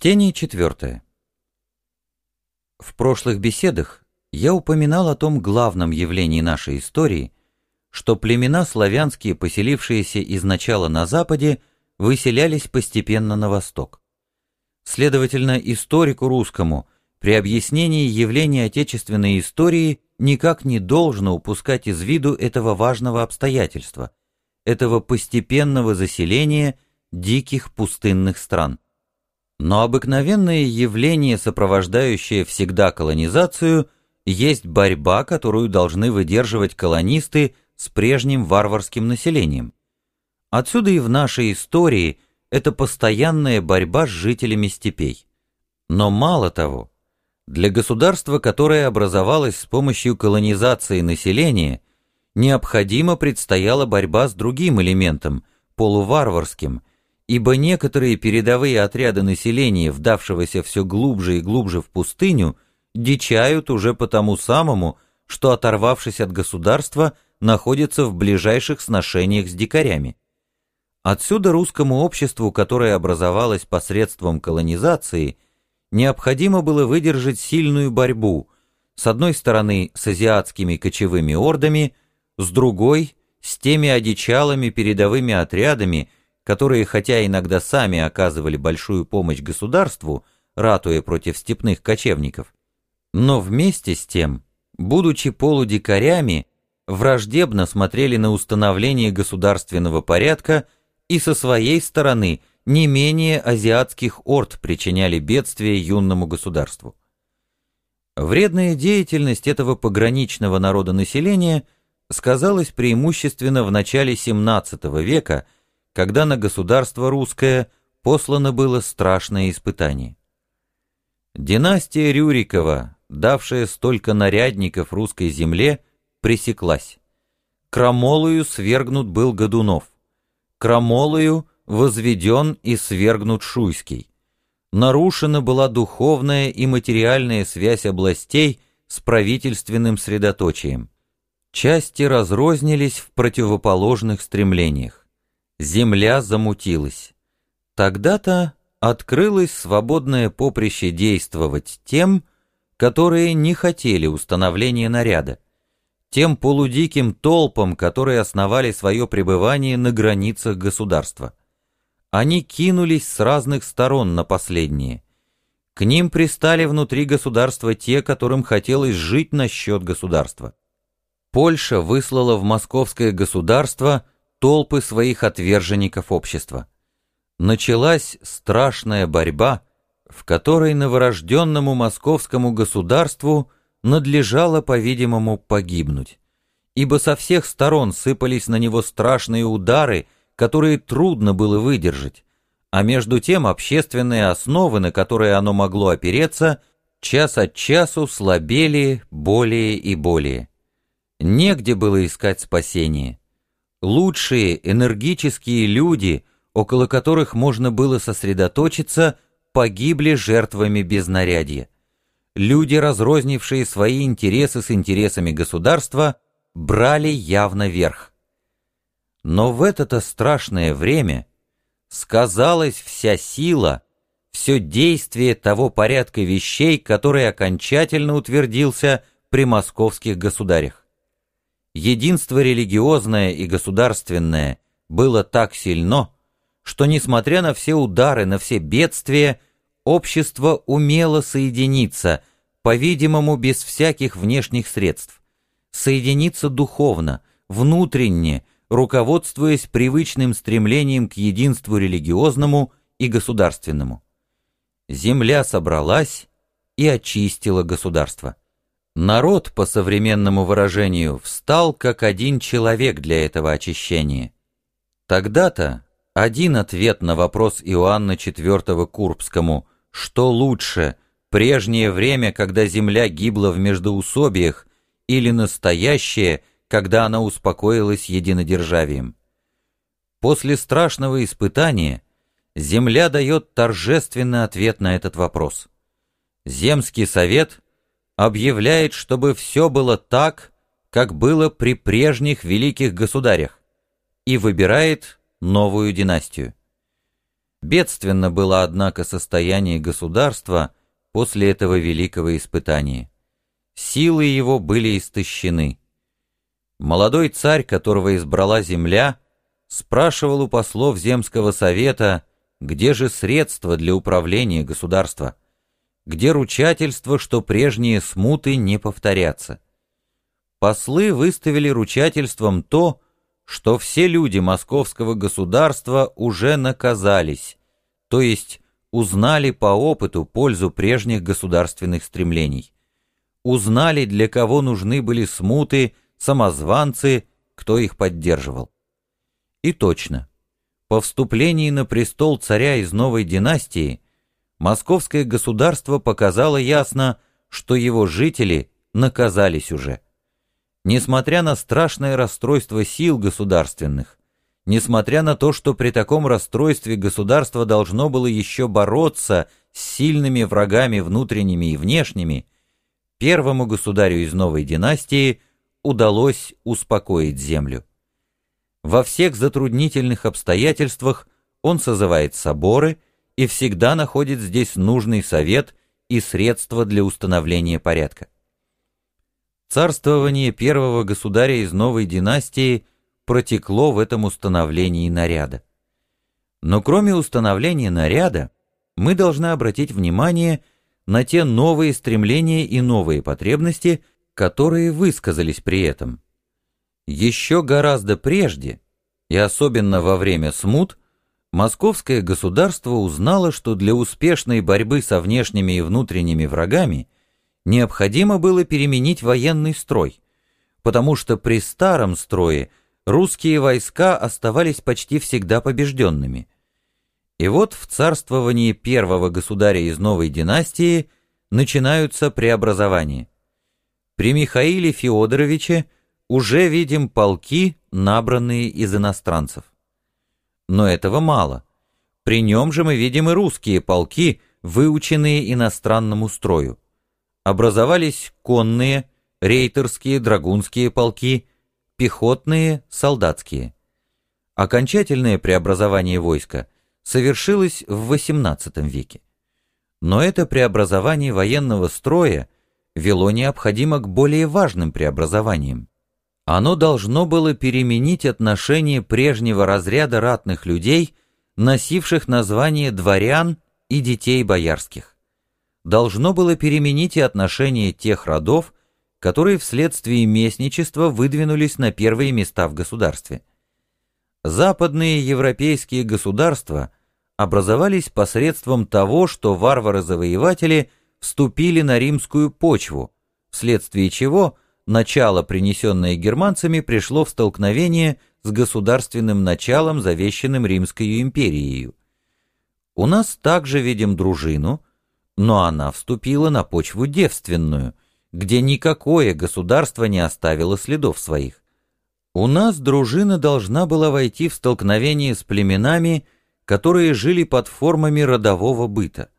Чтение четвертое. В прошлых беседах я упоминал о том главном явлении нашей истории, что племена славянские, поселившиеся изначала на западе, выселялись постепенно на восток. Следовательно, историку русскому при объяснении явления отечественной истории никак не должно упускать из виду этого важного обстоятельства, этого постепенного заселения диких пустынных стран. Но обыкновенное явление, сопровождающее всегда колонизацию, есть борьба, которую должны выдерживать колонисты с прежним варварским населением. Отсюда и в нашей истории это постоянная борьба с жителями степей. Но мало того, для государства, которое образовалось с помощью колонизации населения, необходимо предстояла борьба с другим элементом, полуварварским, ибо некоторые передовые отряды населения, вдавшегося все глубже и глубже в пустыню, дичают уже по тому самому, что, оторвавшись от государства, находятся в ближайших сношениях с дикарями. Отсюда русскому обществу, которое образовалось посредством колонизации, необходимо было выдержать сильную борьбу, с одной стороны с азиатскими кочевыми ордами, с другой — с теми одичалыми передовыми отрядами, которые хотя иногда сами оказывали большую помощь государству, ратуя против степных кочевников, но вместе с тем, будучи полудикарями, враждебно смотрели на установление государственного порядка и со своей стороны не менее азиатских орд причиняли бедствие юному государству. Вредная деятельность этого пограничного народа населения сказалась преимущественно в начале XVII века – когда на государство русское послано было страшное испытание. Династия Рюрикова, давшая столько нарядников русской земле, пресеклась. Крамолою свергнут был Годунов. Крамолою возведен и свергнут Шуйский. Нарушена была духовная и материальная связь областей с правительственным средоточием. Части разрознились в противоположных стремлениях земля замутилась. Тогда-то открылось свободное поприще действовать тем, которые не хотели установления наряда, тем полудиким толпам, которые основали свое пребывание на границах государства. Они кинулись с разных сторон на последние. К ним пристали внутри государства те, которым хотелось жить на счет государства. Польша выслала в московское государство – толпы своих отверженников общества. Началась страшная борьба, в которой новорожденному московскому государству надлежало, по-видимому, погибнуть, ибо со всех сторон сыпались на него страшные удары, которые трудно было выдержать, а между тем общественные основы, на которые оно могло опереться, час от часу слабели более и более. Негде было искать спасения. Лучшие, энергические люди, около которых можно было сосредоточиться, погибли жертвами безнарядья. Люди, разрознившие свои интересы с интересами государства, брали явно верх. Но в это-то страшное время сказалась вся сила, все действие того порядка вещей, который окончательно утвердился при московских государях единство религиозное и государственное было так сильно, что, несмотря на все удары, на все бедствия, общество умело соединиться, по-видимому, без всяких внешних средств, соединиться духовно, внутренне, руководствуясь привычным стремлением к единству религиозному и государственному. Земля собралась и очистила государство. Народ, по современному выражению, встал как один человек для этого очищения. Тогда-то один ответ на вопрос Иоанна IV Курбскому «Что лучше, прежнее время, когда земля гибла в междоусобиях, или настоящее, когда она успокоилась единодержавием?» После страшного испытания земля дает торжественный ответ на этот вопрос. Земский совет – объявляет, чтобы все было так, как было при прежних великих государях, и выбирает новую династию. Бедственно было, однако, состояние государства после этого великого испытания. Силы его были истощены. Молодой царь, которого избрала земля, спрашивал у послов Земского совета, где же средства для управления государства, где ручательство, что прежние смуты не повторятся. Послы выставили ручательством то, что все люди московского государства уже наказались, то есть узнали по опыту пользу прежних государственных стремлений, узнали, для кого нужны были смуты, самозванцы, кто их поддерживал. И точно, по вступлении на престол царя из новой династии московское государство показало ясно, что его жители наказались уже. Несмотря на страшное расстройство сил государственных, несмотря на то, что при таком расстройстве государство должно было еще бороться с сильными врагами внутренними и внешними, первому государю из новой династии удалось успокоить землю. Во всех затруднительных обстоятельствах он созывает соборы и всегда находит здесь нужный совет и средства для установления порядка. Царствование первого государя из новой династии протекло в этом установлении наряда. Но кроме установления наряда, мы должны обратить внимание на те новые стремления и новые потребности, которые высказались при этом. Еще гораздо прежде, и особенно во время смут, московское государство узнало, что для успешной борьбы со внешними и внутренними врагами – необходимо было переменить военный строй, потому что при старом строе русские войска оставались почти всегда побежденными. И вот в царствовании первого государя из новой династии начинаются преобразования. При Михаиле Феодоровиче уже видим полки, набранные из иностранцев. Но этого мало. При нем же мы видим и русские полки, выученные иностранному строю образовались конные, рейтерские, драгунские полки, пехотные, солдатские. Окончательное преобразование войска совершилось в XVIII веке. Но это преобразование военного строя вело необходимо к более важным преобразованиям. Оно должно было переменить отношение прежнего разряда ратных людей, носивших название дворян и детей боярских должно было переменить и отношение тех родов, которые вследствие местничества выдвинулись на первые места в государстве. Западные европейские государства образовались посредством того, что варвары-завоеватели вступили на римскую почву, вследствие чего начало, принесенное германцами, пришло в столкновение с государственным началом, завещанным Римской империей. У нас также видим дружину – но она вступила на почву девственную, где никакое государство не оставило следов своих. У нас дружина должна была войти в столкновение с племенами, которые жили под формами родового быта.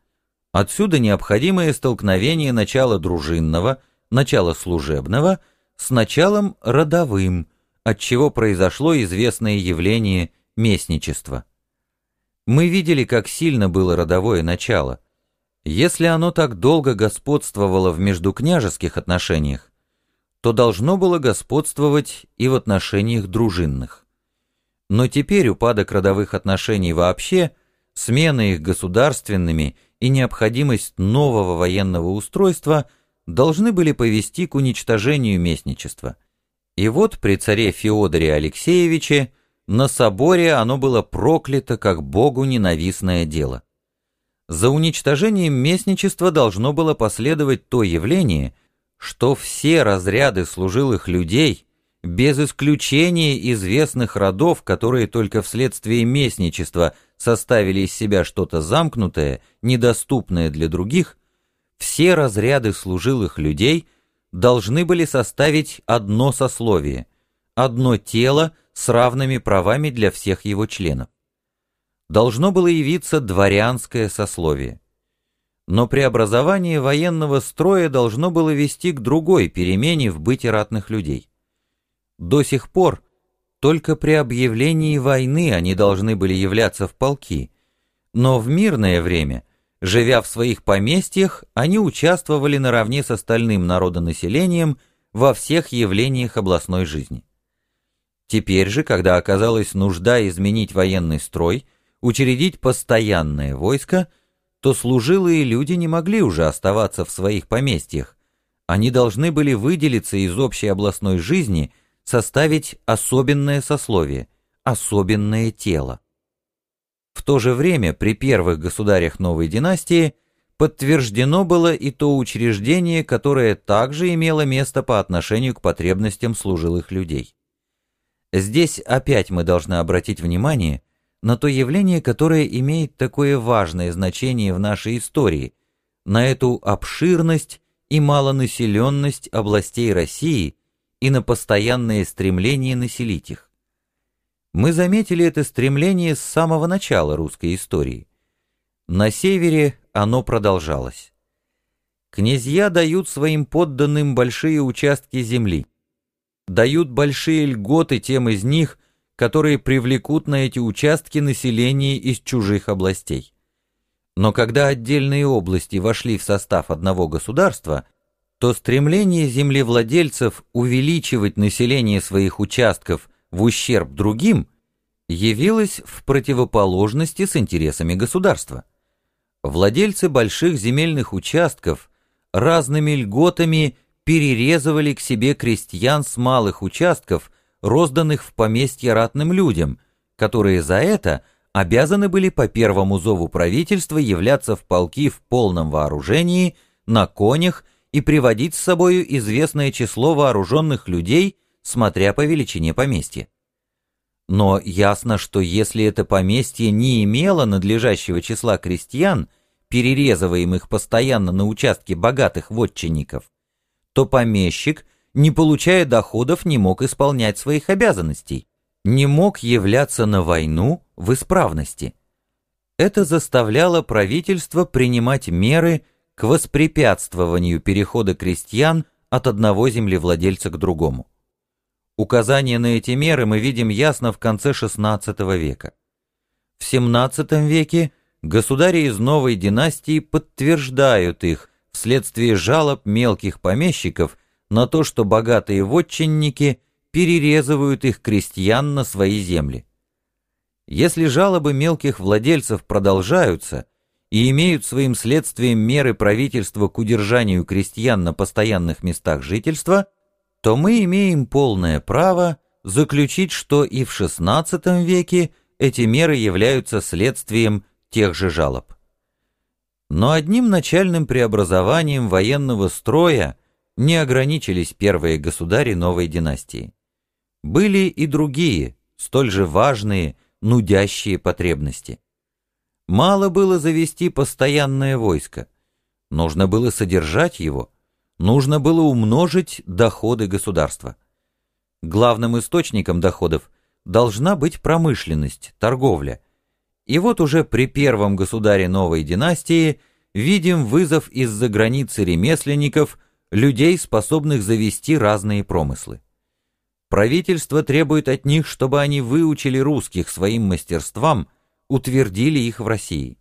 Отсюда необходимое столкновение начала дружинного, начала служебного с началом родовым, от чего произошло известное явление местничества. Мы видели, как сильно было родовое начало – если оно так долго господствовало в междукняжеских отношениях, то должно было господствовать и в отношениях дружинных. Но теперь упадок родовых отношений вообще, смена их государственными и необходимость нового военного устройства должны были повести к уничтожению местничества. И вот при царе Феодоре Алексеевиче на соборе оно было проклято как богу ненавистное дело. За уничтожением местничества должно было последовать то явление, что все разряды служилых людей, без исключения известных родов, которые только вследствие местничества составили из себя что-то замкнутое, недоступное для других, все разряды служилых людей должны были составить одно сословие, одно тело с равными правами для всех его членов должно было явиться дворянское сословие. Но преобразование военного строя должно было вести к другой перемене в быте ратных людей. До сих пор только при объявлении войны они должны были являться в полки, Но в мирное время, живя в своих поместьях, они участвовали наравне с остальным народонаселением во всех явлениях областной жизни. Теперь же, когда оказалась нужда изменить военный строй, учредить постоянное войско, то служилые люди не могли уже оставаться в своих поместьях. Они должны были выделиться из общей областной жизни, составить особенное сословие, особенное тело. В то же время при первых государях новой династии подтверждено было и то учреждение, которое также имело место по отношению к потребностям служилых людей. Здесь опять мы должны обратить внимание на то явление, которое имеет такое важное значение в нашей истории, на эту обширность и малонаселенность областей России и на постоянное стремление населить их. Мы заметили это стремление с самого начала русской истории. На севере оно продолжалось. Князья дают своим подданным большие участки земли дают большие льготы тем из них, которые привлекут на эти участки население из чужих областей. Но когда отдельные области вошли в состав одного государства, то стремление землевладельцев увеличивать население своих участков в ущерб другим явилось в противоположности с интересами государства. Владельцы больших земельных участков разными льготами перерезывали к себе крестьян с малых участков, розданных в поместье ратным людям, которые за это обязаны были по первому зову правительства являться в полки в полном вооружении, на конях и приводить с собою известное число вооруженных людей, смотря по величине поместья. Но ясно, что если это поместье не имело надлежащего числа крестьян, перерезываемых постоянно на участке богатых вотчинников, то помещик, не получая доходов, не мог исполнять своих обязанностей, не мог являться на войну в исправности. Это заставляло правительство принимать меры к воспрепятствованию перехода крестьян от одного землевладельца к другому. Указание на эти меры мы видим ясно в конце XVI века. В XVII веке государи из новой династии подтверждают их, вследствие жалоб мелких помещиков на то, что богатые вотчинники перерезывают их крестьян на свои земли. Если жалобы мелких владельцев продолжаются и имеют своим следствием меры правительства к удержанию крестьян на постоянных местах жительства, то мы имеем полное право заключить, что и в XVI веке эти меры являются следствием тех же жалоб. Но одним начальным преобразованием военного строя не ограничились первые государи новой династии. Были и другие, столь же важные, нудящие потребности. Мало было завести постоянное войско, нужно было содержать его, нужно было умножить доходы государства. Главным источником доходов должна быть промышленность, торговля – и вот уже при первом государе новой династии видим вызов из-за границы ремесленников, людей, способных завести разные промыслы. Правительство требует от них, чтобы они выучили русских своим мастерствам, утвердили их в России.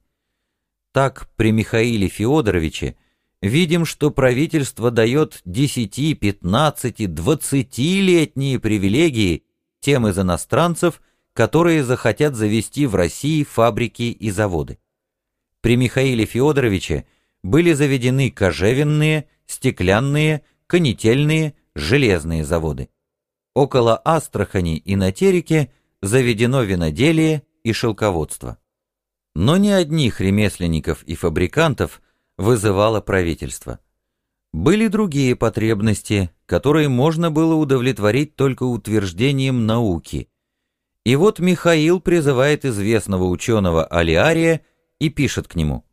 Так, при Михаиле Феодоровиче видим, что правительство дает 10, 15, 20-летние привилегии тем из иностранцев, которые захотят завести в России фабрики и заводы. При Михаиле Федоровиче были заведены кожевенные, стеклянные, конетельные, железные заводы. Около Астрахани и на Тереке заведено виноделие и шелководство. Но не одних ремесленников и фабрикантов вызывало правительство. Были другие потребности, которые можно было удовлетворить только утверждением науки – и вот Михаил призывает известного ученого Алиария и пишет к нему.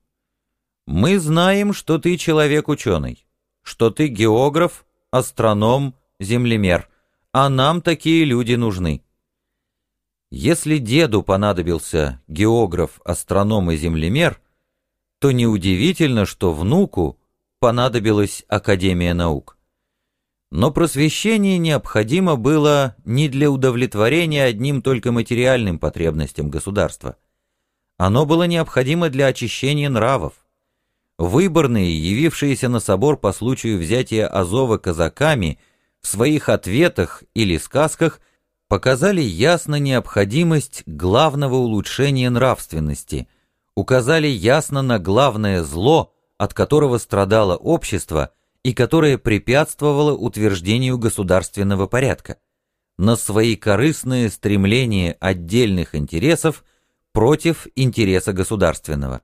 «Мы знаем, что ты человек ученый, что ты географ, астроном, землемер, а нам такие люди нужны. Если деду понадобился географ, астроном и землемер, то неудивительно, что внуку понадобилась Академия наук. Но просвещение необходимо было не для удовлетворения одним только материальным потребностям государства, Оно было необходимо для очищения нравов. Выборные, явившиеся на собор по случаю взятия Азова казаками, в своих ответах или сказках показали ясно необходимость главного улучшения нравственности, указали ясно на главное зло, от которого страдало общество и которое препятствовало утверждению государственного порядка, на свои корыстные стремления отдельных интересов против интереса государственного.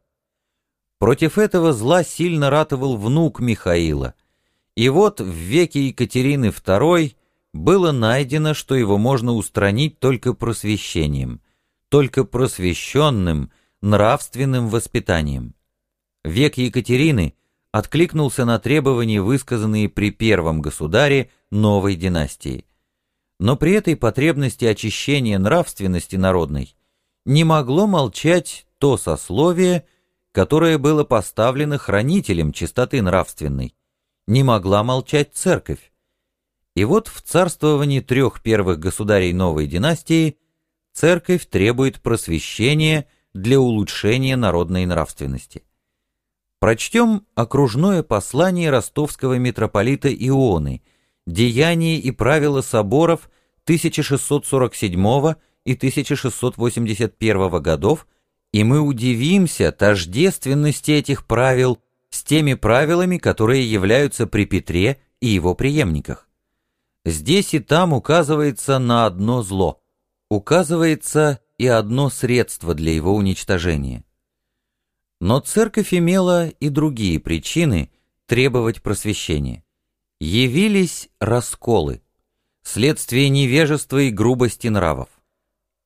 Против этого зла сильно ратовал внук Михаила, и вот в веке Екатерины II было найдено, что его можно устранить только просвещением, только просвещенным, нравственным воспитанием. Век Екатерины откликнулся на требования, высказанные при первом государе новой династии. Но при этой потребности очищения нравственности народной не могло молчать то сословие, которое было поставлено хранителем чистоты нравственной, не могла молчать церковь. И вот в царствовании трех первых государей новой династии церковь требует просвещения для улучшения народной нравственности. Прочтем окружное послание ростовского митрополита Ионы, деяния и правила соборов 1647 и 1681 годов, и мы удивимся тождественности этих правил с теми правилами, которые являются при Петре и его преемниках. Здесь и там указывается на одно зло, указывается и одно средство для его уничтожения. Но церковь имела и другие причины требовать просвещения. Явились расколы, следствие невежества и грубости нравов.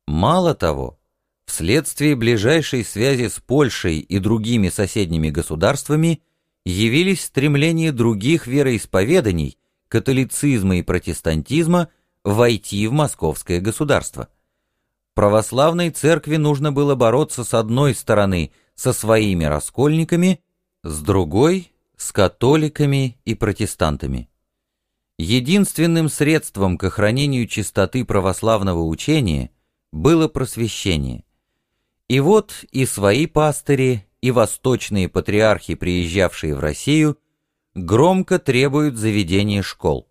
Мало того, вследствие ближайшей связи с Польшей и другими соседними государствами явились стремления других вероисповеданий, католицизма и протестантизма, войти в московское государство. Православной церкви нужно было бороться с одной стороны со своими раскольниками, с другой — с католиками и протестантами. Единственным средством к охранению чистоты православного учения было просвещение. И вот и свои пастыри, и восточные патриархи, приезжавшие в Россию, громко требуют заведения школ.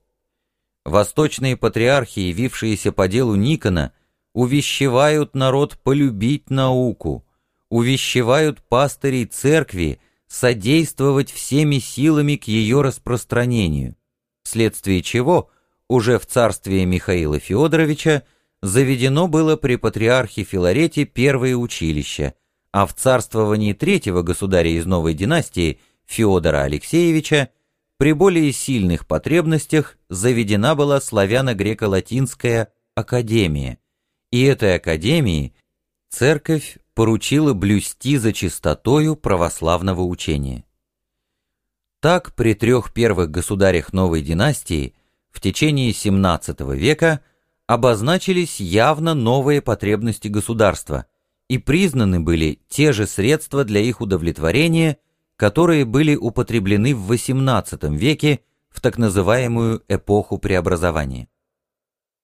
Восточные патриархи, явившиеся по делу Никона, увещевают народ полюбить науку, увещевают пастырей церкви содействовать всеми силами к ее распространению, вследствие чего уже в царстве Михаила Федоровича заведено было при патриархе Филарете первое училище, а в царствовании третьего государя из новой династии Феодора Алексеевича при более сильных потребностях заведена была славяно-греко-латинская академия, и этой академии церковь поручила блюсти за чистотою православного учения. Так при трех первых государях новой династии в течение XVII века – обозначились явно новые потребности государства и признаны были те же средства для их удовлетворения, которые были употреблены в XVIII веке в так называемую эпоху преобразования.